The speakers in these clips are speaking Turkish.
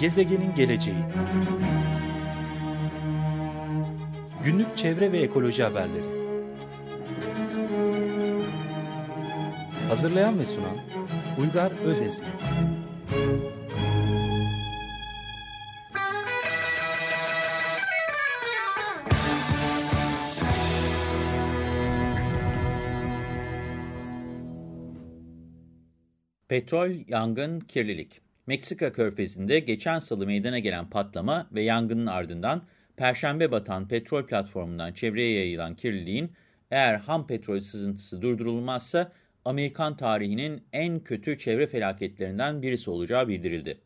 Gezegenin geleceği. Günlük çevre ve ekoloji haberleri. Hazırlayan ve sunan Uygar Özesmi. Petrol, yangın, kirlilik. Meksika körfezinde geçen salı meydana gelen patlama ve yangının ardından Perşembe batan petrol platformundan çevreye yayılan kirliliğin eğer ham petrol sızıntısı durdurulmazsa Amerikan tarihinin en kötü çevre felaketlerinden birisi olacağı bildirildi.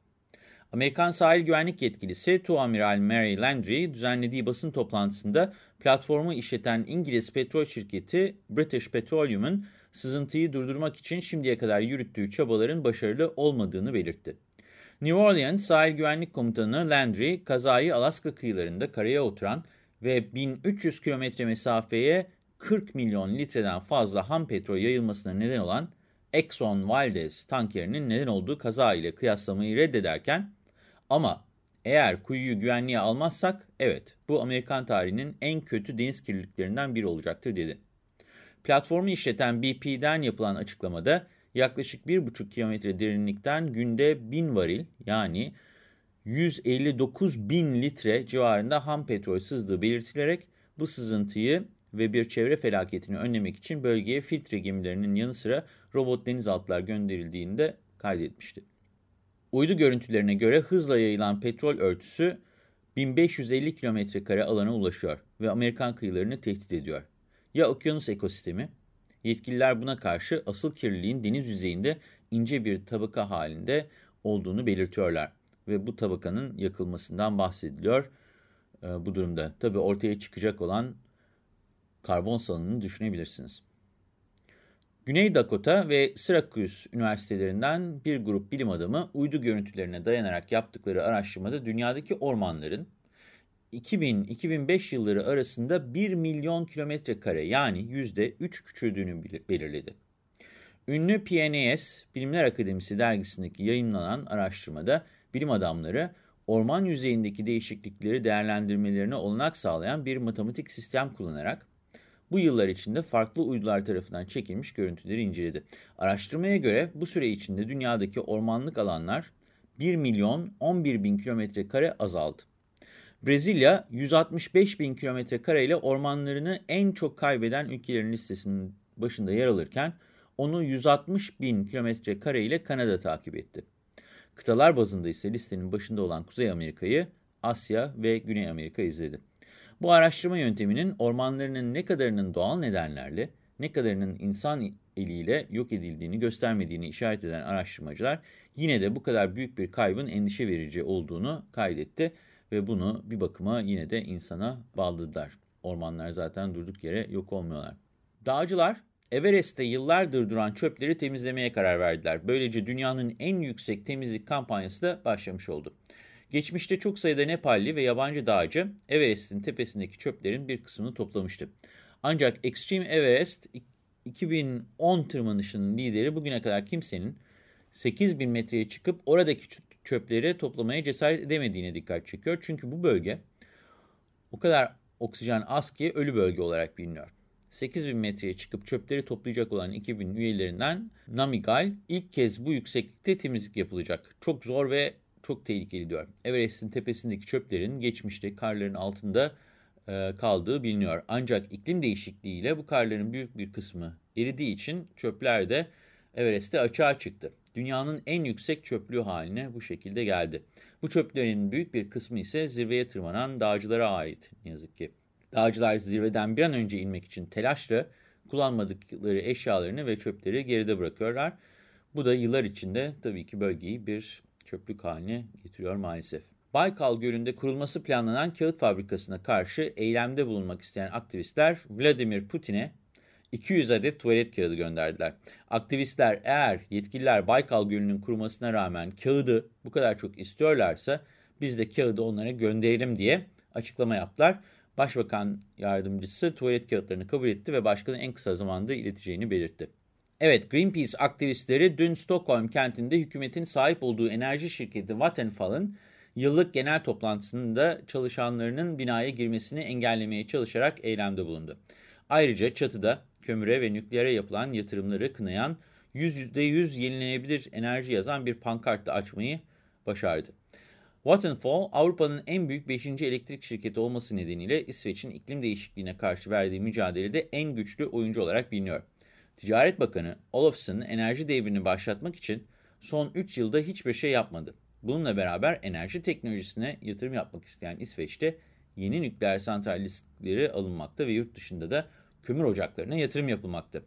Amerikan sahil güvenlik yetkilisi Tuamiral Mary Landry düzenlediği basın toplantısında platformu işleten İngiliz petrol şirketi British Petroleum'un sızıntıyı durdurmak için şimdiye kadar yürüttüğü çabaların başarılı olmadığını belirtti. New Orleans Sahil Güvenlik Komutanı Landry, kazayı Alaska kıyılarında karaya oturan ve 1300 kilometre mesafeye 40 milyon litreden fazla ham petrol yayılmasına neden olan Exxon Valdez tankerinin neden olduğu kaza ile kıyaslamayı reddederken ama eğer kuyuyu güvenliğe almazsak evet bu Amerikan tarihinin en kötü deniz kirliliklerinden biri olacaktır dedi. Platformu işleten BP'den yapılan açıklamada yaklaşık 1,5 kilometre derinlikten günde 1000 varil yani 159 bin litre civarında ham petrol sızdığı belirtilerek bu sızıntıyı ve bir çevre felaketini önlemek için bölgeye filtre gemilerinin yanı sıra robot denizaltılar gönderildiğini de kaydetmişti. Uydu görüntülerine göre hızla yayılan petrol örtüsü 1550 kilometre kare alana ulaşıyor ve Amerikan kıyılarını tehdit ediyor. Ya okyanus ekosistemi? Yetkililer buna karşı asıl kirliliğin deniz yüzeyinde ince bir tabaka halinde olduğunu belirtiyorlar. Ve bu tabakanın yakılmasından bahsediliyor e, bu durumda. Tabi ortaya çıkacak olan karbon salınımını düşünebilirsiniz. Güney Dakota ve Syracuse üniversitelerinden bir grup bilim adamı uydu görüntülerine dayanarak yaptıkları araştırmada dünyadaki ormanların 2000-2005 yılları arasında 1 milyon kilometre kare yani %3 küçüldüğünü belirledi. Ünlü PNAS Bilimler Akademisi dergisindeki yayınlanan araştırmada bilim adamları orman yüzeyindeki değişiklikleri değerlendirmelerine olanak sağlayan bir matematik sistem kullanarak bu yıllar içinde farklı uydular tarafından çekilmiş görüntüleri inceledi. Araştırmaya göre bu süre içinde dünyadaki ormanlık alanlar 1 milyon 11 bin kilometre kare azaldı. Brezilya 165 bin kilometre kareyle ormanlarını en çok kaybeden ülkelerin listesinin başında yer alırken onu 160 bin kilometre kareyle Kanada takip etti. Kıtalar bazında ise listenin başında olan Kuzey Amerika'yı, Asya ve Güney Amerika izledi. Bu araştırma yönteminin ormanlarının ne kadarının doğal nedenlerle, ne kadarının insan eliyle yok edildiğini göstermediğini işaret eden araştırmacılar yine de bu kadar büyük bir kaybın endişe verici olduğunu kaydetti ve bunu bir bakıma yine de insana bağladılar. Ormanlar zaten durduk yere yok olmuyorlar. Dağcılar Everest'te yıllardır duran çöpleri temizlemeye karar verdiler. Böylece dünyanın en yüksek temizlik kampanyası da başlamış oldu. Geçmişte çok sayıda Nepalli ve yabancı dağcı Everest'in tepesindeki çöplerin bir kısmını toplamıştı. Ancak Extreme Everest 2010 tırmanışının lideri bugüne kadar kimsenin 8000 metreye çıkıp oradaki çöpleri toplamaya cesaret edemediğine dikkat çekiyor. Çünkü bu bölge o kadar oksijen az ki ölü bölge olarak biliniyor. 8000 metreye çıkıp çöpleri toplayacak olan 2000 üyelerinden Namigal ilk kez bu yükseklikte temizlik yapılacak. Çok zor ve çok tehlikeli diyor. Everest'in tepesindeki çöplerin geçmişte karların altında e, kaldığı biliniyor. Ancak iklim değişikliğiyle bu karların büyük bir kısmı eridiği için çöpler de Everest'te açığa çıktı. Dünyanın en yüksek çöplüğü haline bu şekilde geldi. Bu çöplerin büyük bir kısmı ise zirveye tırmanan dağcılara ait ne yazık ki. Dağcılar zirveden bir an önce inmek için telaşla kullanmadıkları eşyalarını ve çöpleri geride bırakıyorlar. Bu da yıllar içinde tabii ki bölgeyi bir çöplük haline getiriyor maalesef. Baykal Gölü'nde kurulması planlanan kağıt fabrikasına karşı eylemde bulunmak isteyen aktivistler Vladimir Putin'e 200 adet tuvalet kağıdı gönderdiler. Aktivistler eğer yetkililer Baykal Gölü'nün kurumasına rağmen kağıdı bu kadar çok istiyorlarsa biz de kağıdı onlara gönderelim diye açıklama yaptılar. Başbakan yardımcısı tuvalet kağıtlarını kabul etti ve başkanın en kısa zamanda ileteceğini belirtti. Evet, Greenpeace aktivistleri dün Stockholm kentinde hükümetin sahip olduğu enerji şirketi Vattenfall'ın yıllık genel toplantısında çalışanlarının binaya girmesini engellemeye çalışarak eylemde bulundu. Ayrıca çatıda kömüre ve nükleere yapılan yatırımları kınayan %100 yenilenebilir enerji yazan bir pankart da açmayı başardı. Vattenfall, Avrupa'nın en büyük 5. elektrik şirketi olması nedeniyle İsveç'in iklim değişikliğine karşı verdiği mücadelede en güçlü oyuncu olarak biliniyor. Ticaret Bakanı Olofsson enerji devrini başlatmak için son 3 yılda hiçbir şey yapmadı. Bununla beraber enerji teknolojisine yatırım yapmak isteyen İsveç'te yeni nükleer santralleri alınmakta ve yurt dışında da kömür ocaklarına yatırım yapılmakta.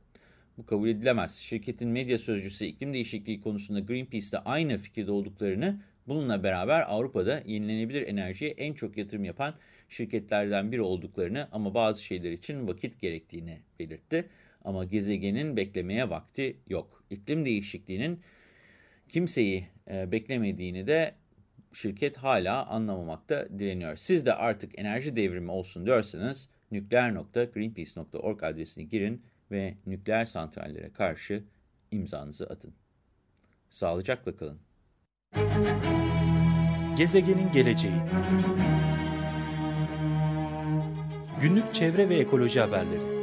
Bu kabul edilemez. Şirketin medya sözcüsü iklim değişikliği konusunda Greenpeace'te aynı fikirde olduklarını, bununla beraber Avrupa'da yenilenebilir enerjiye en çok yatırım yapan şirketlerden biri olduklarını ama bazı şeyler için vakit gerektiğini belirtti. Ama gezegenin beklemeye vakti yok. İklim değişikliğinin kimseyi e, beklemediğini de şirket hala anlamamakta direniyor. Siz de artık enerji devrimi olsun diyorsanız nükleer.greenpeace.org adresine girin ve nükleer santrallere karşı imzanızı atın. Sağlıcakla kalın. Gezegenin geleceği Günlük çevre ve ekoloji haberleri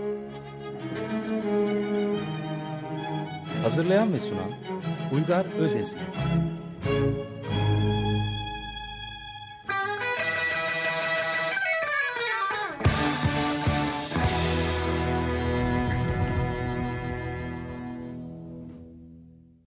Hazırlayan ve sunan Uygar Özesmi